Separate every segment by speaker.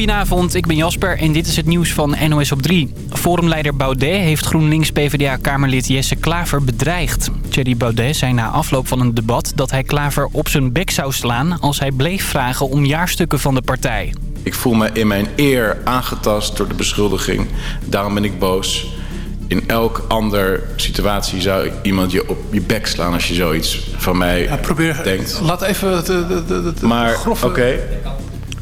Speaker 1: Goedenavond, ik ben Jasper en dit is het nieuws van NOS op 3. Forumleider Baudet heeft GroenLinks-PVDA-kamerlid Jesse Klaver bedreigd. Thierry Baudet zei na afloop van een debat dat hij Klaver op zijn bek zou slaan... als hij bleef vragen om jaarstukken van de partij.
Speaker 2: Ik voel me in mijn eer aangetast door de beschuldiging. Daarom ben ik boos. In elk ander situatie zou iemand je op je bek slaan als je zoiets van mij
Speaker 3: Ja, probeer,
Speaker 2: denkt.
Speaker 3: Laat even de, de, de, de
Speaker 2: Maar
Speaker 3: grove...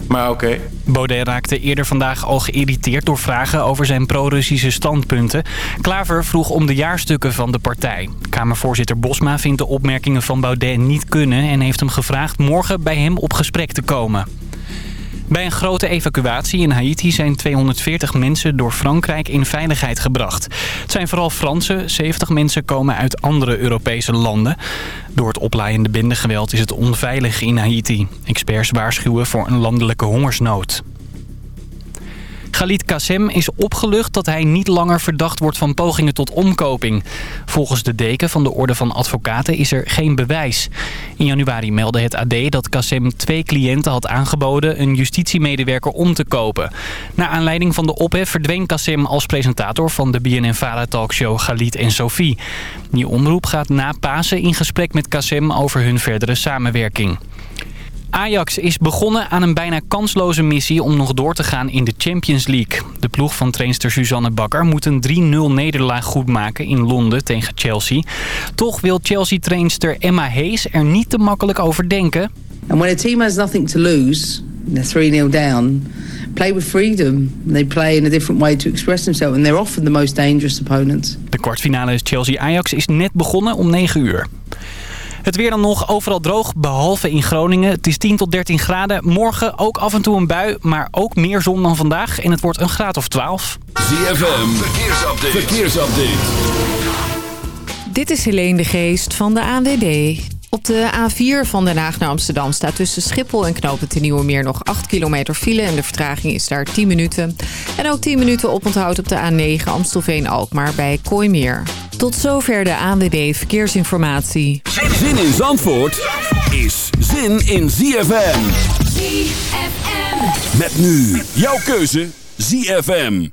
Speaker 2: Maar oké.
Speaker 1: Baudet raakte eerder vandaag al geïrriteerd door vragen over zijn pro-Russische standpunten. Klaver vroeg om de jaarstukken van de partij. Kamervoorzitter Bosma vindt de opmerkingen van Baudet niet kunnen... en heeft hem gevraagd morgen bij hem op gesprek te komen. Bij een grote evacuatie in Haiti zijn 240 mensen door Frankrijk in veiligheid gebracht. Het zijn vooral Fransen, 70 mensen komen uit andere Europese landen. Door het oplaaiende bendegeweld is het onveilig in Haiti. Experts waarschuwen voor een landelijke hongersnood. Khalid Kassem is opgelucht dat hij niet langer verdacht wordt van pogingen tot omkoping. Volgens de deken van de Orde van Advocaten is er geen bewijs. In januari meldde het AD dat Kassem twee cliënten had aangeboden een justitiemedewerker om te kopen. Naar aanleiding van de ophef verdween Kassem als presentator van de BNN-Vara talkshow Khalid en Sophie. Die omroep gaat na Pasen in gesprek met Kassem over hun verdere samenwerking. Ajax is begonnen aan een bijna kansloze missie om nog door te gaan in de Champions League. De ploeg van trainster Suzanne Bakker moet een 3-0 nederlaag goedmaken in Londen tegen Chelsea. Toch wil Chelsea-trainster Emma Hayes er niet te makkelijk over denken.
Speaker 4: And when a team has nothing to lose, they're 3-0 down, play with freedom. They play in a different way to express themselves. And they're often the most dangerous opponent.
Speaker 1: De kwartfinale Chelsea-Ajax is net begonnen om 9 uur. Het weer dan nog overal droog, behalve in Groningen. Het is 10 tot 13 graden. Morgen ook af en toe een bui, maar ook meer zon dan vandaag. En het wordt een graad of 12.
Speaker 5: ZFM, verkeersupdate. verkeersupdate.
Speaker 6: Dit is Helene de Geest van de ANWB. Op de A4 van Den Haag naar Amsterdam staat tussen Schiphol en Knopen te Nieuwe Meer nog 8 kilometer file en de vertraging is daar 10 minuten. En ook 10 minuten oponthoud op de A9 Amstelveen-Alkmaar bij Kooimeer. Tot zover de ANWB Verkeersinformatie.
Speaker 5: Zin in Zandvoort is zin in ZFM.
Speaker 7: ZFM.
Speaker 5: Met nu jouw keuze ZFM.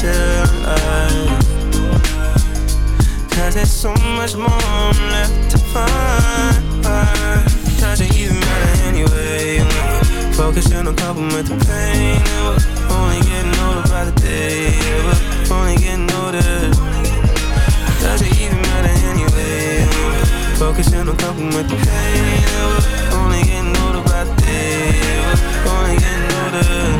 Speaker 8: still alive. Cause there's so much more left to find. Does it even matter anyway. Focusing on coping with the pain. We're only getting older by the day. We're only getting older. Does it even matter anyway. Focusing on coping with the pain. We're only getting older by the day. We're only getting older.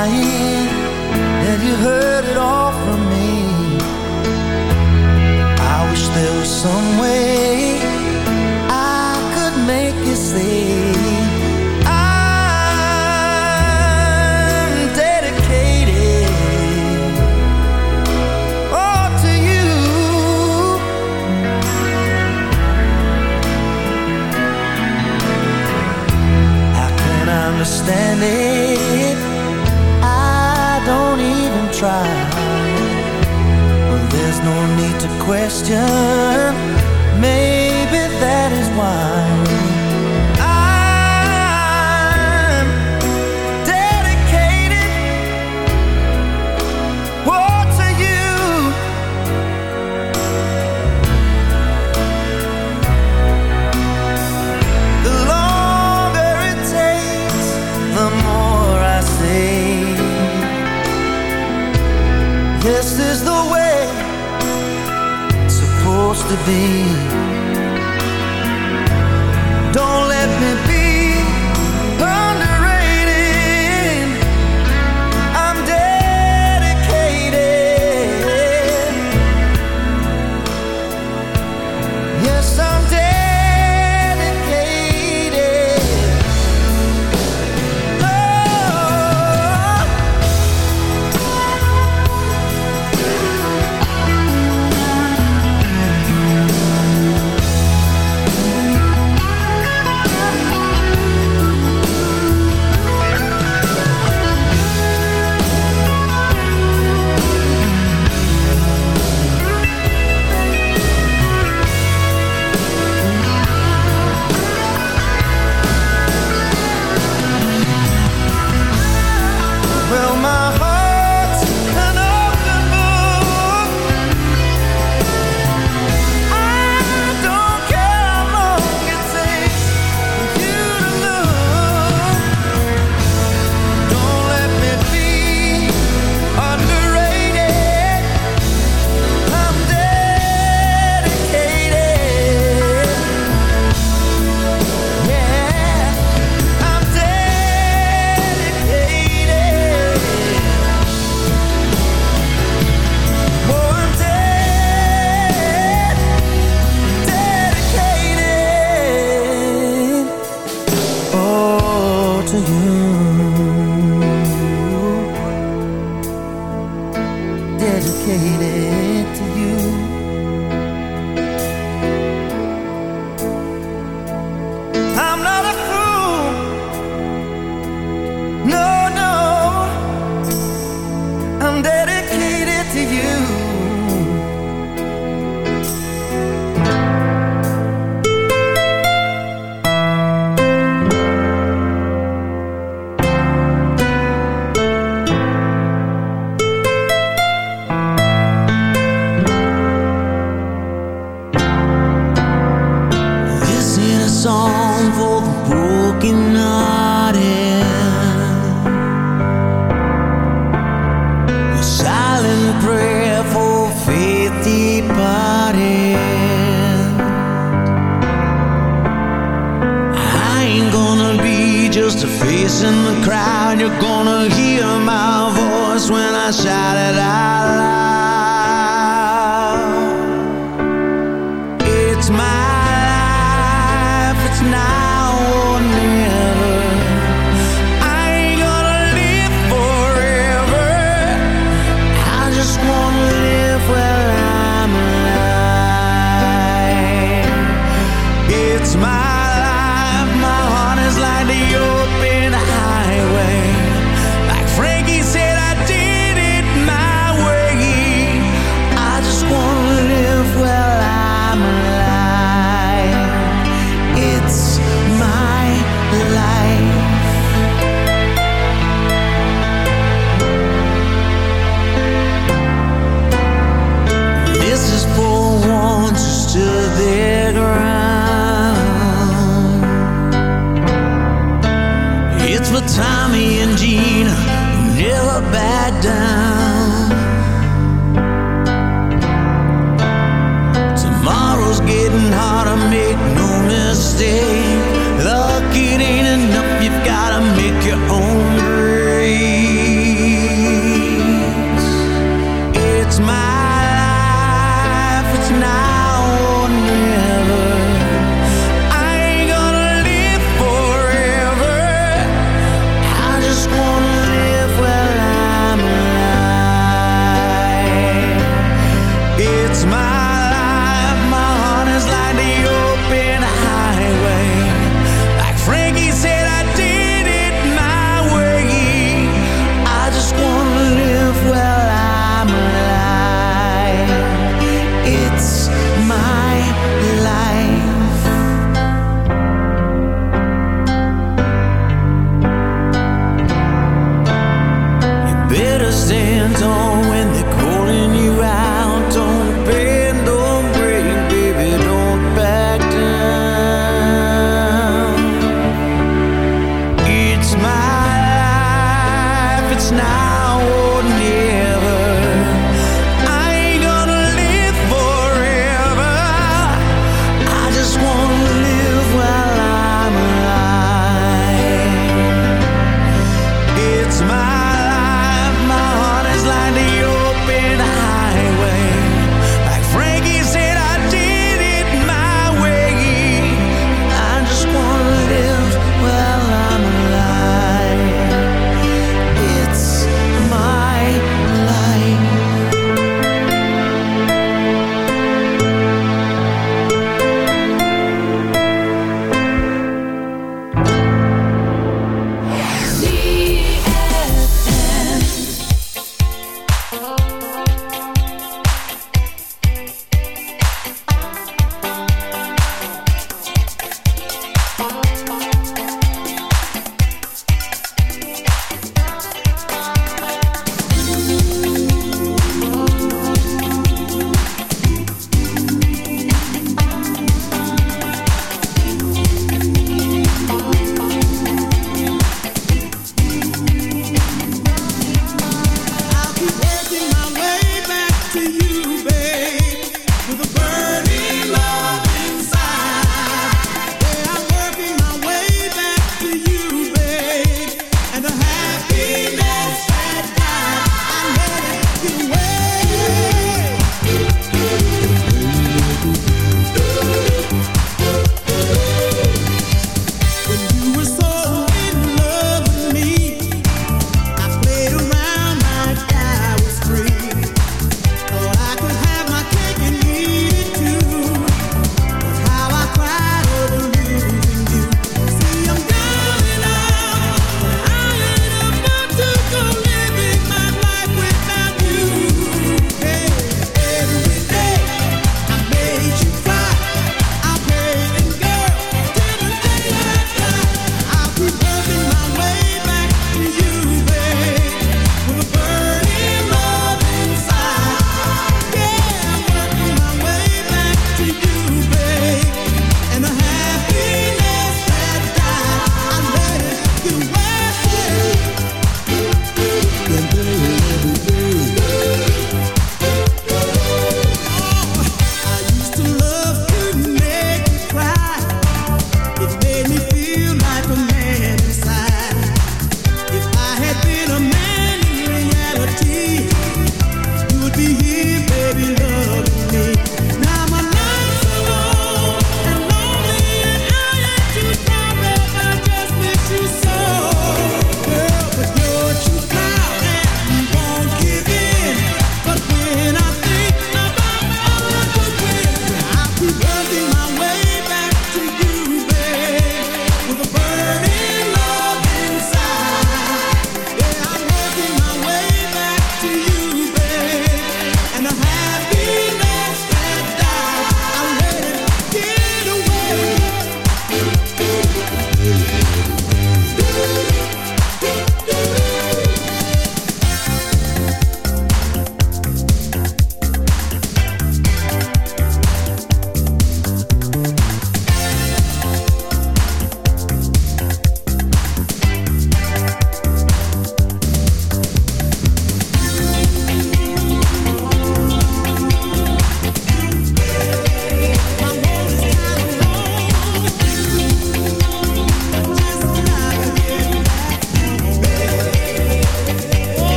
Speaker 9: lying you heard it all from me? I wish there was some way I could make you see. I'm dedicated. Oh, to you. Can't understand it? question.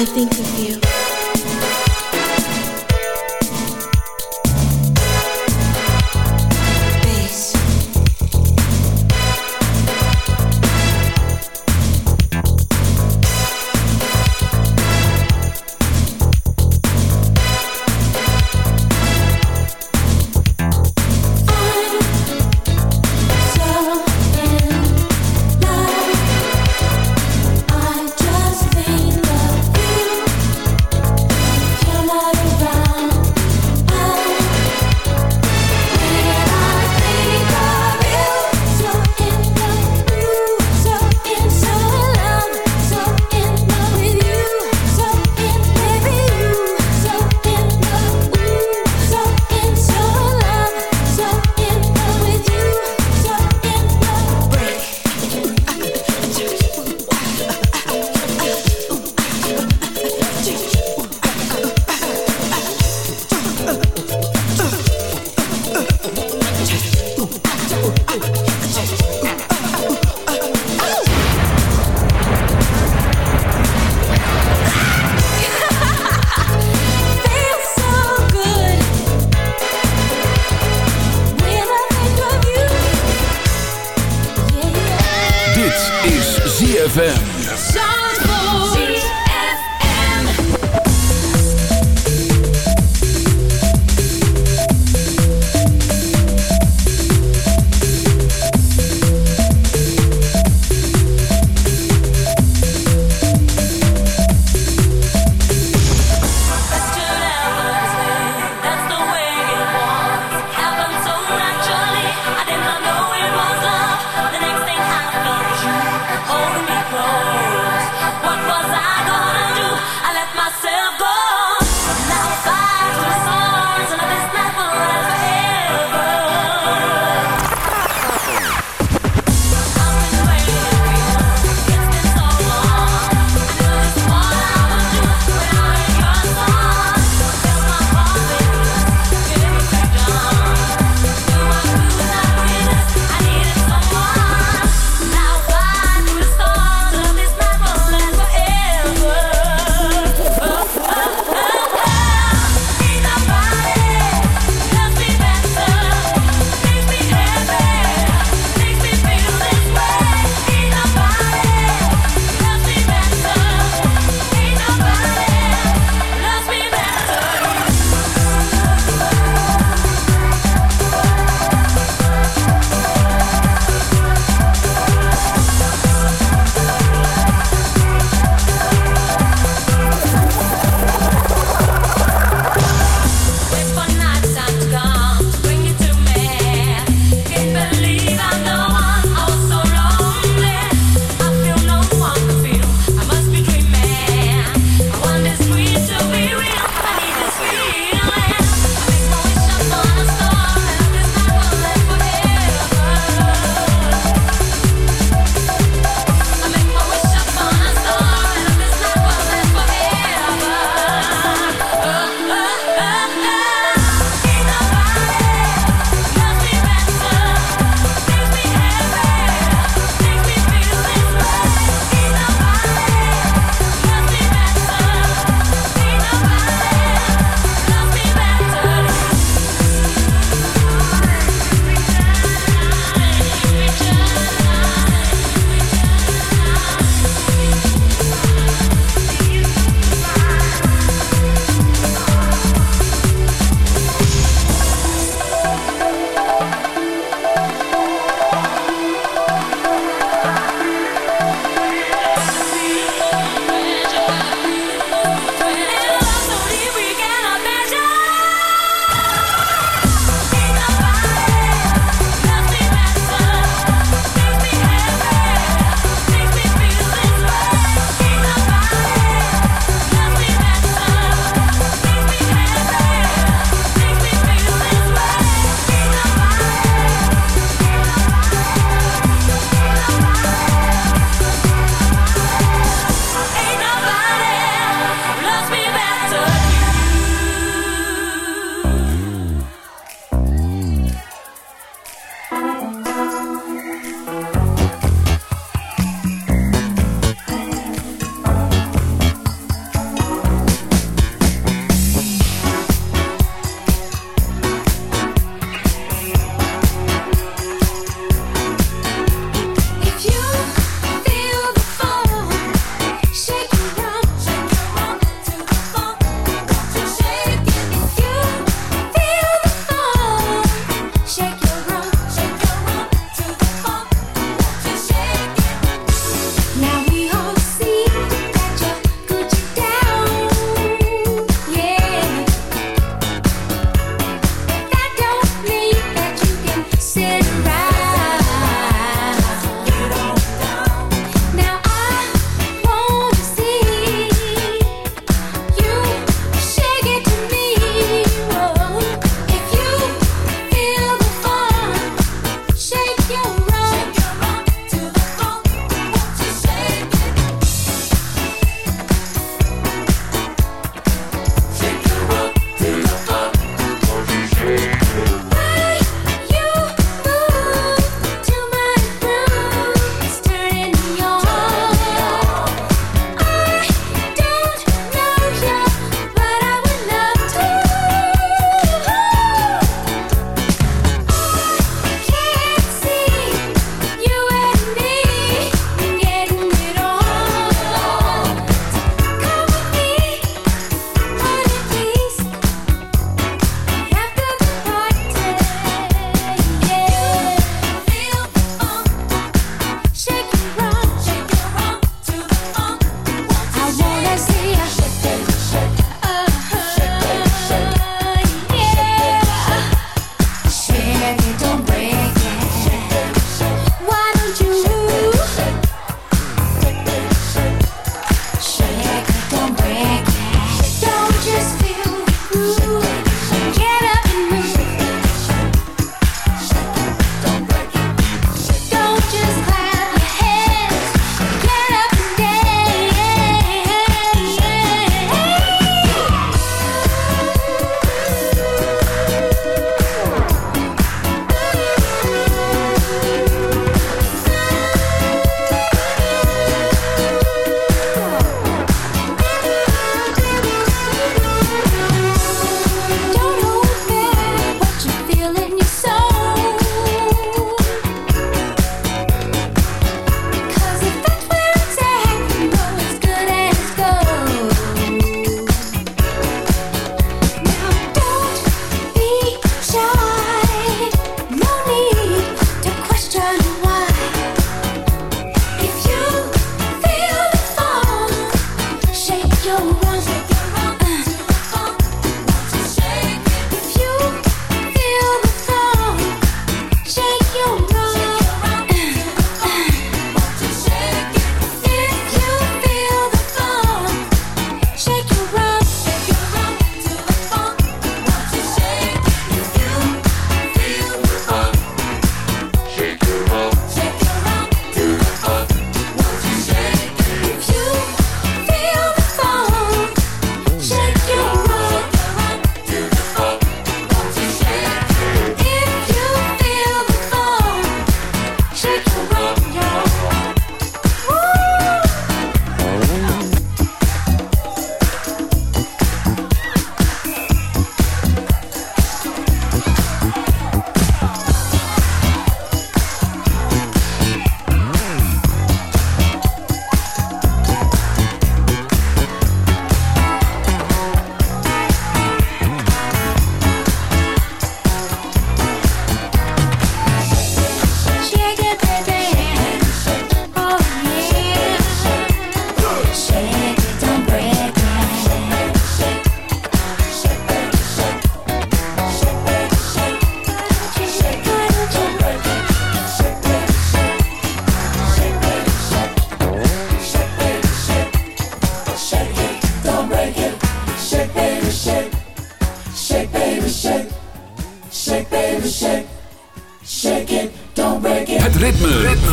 Speaker 9: I
Speaker 7: think of you.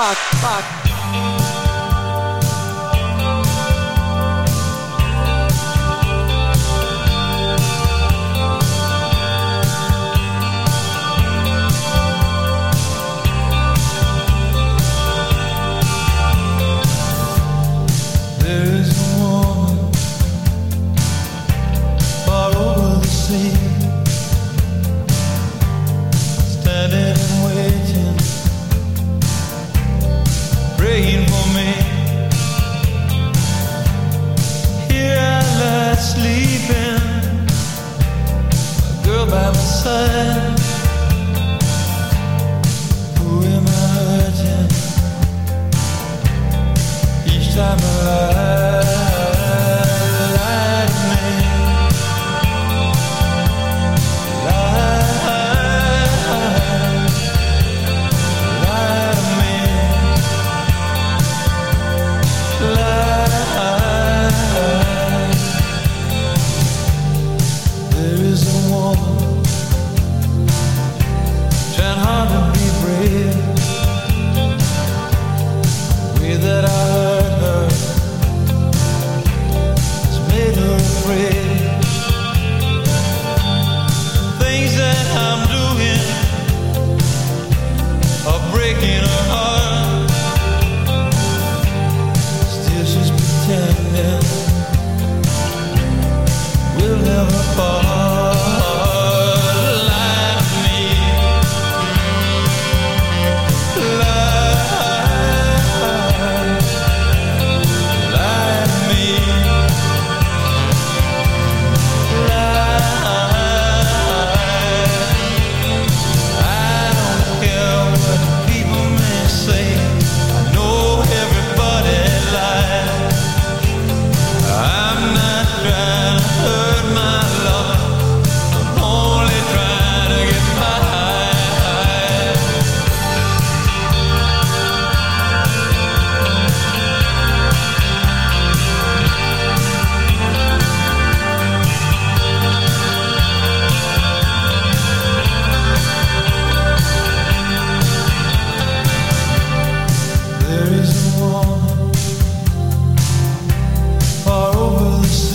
Speaker 10: Fuck? Fuck.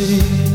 Speaker 11: see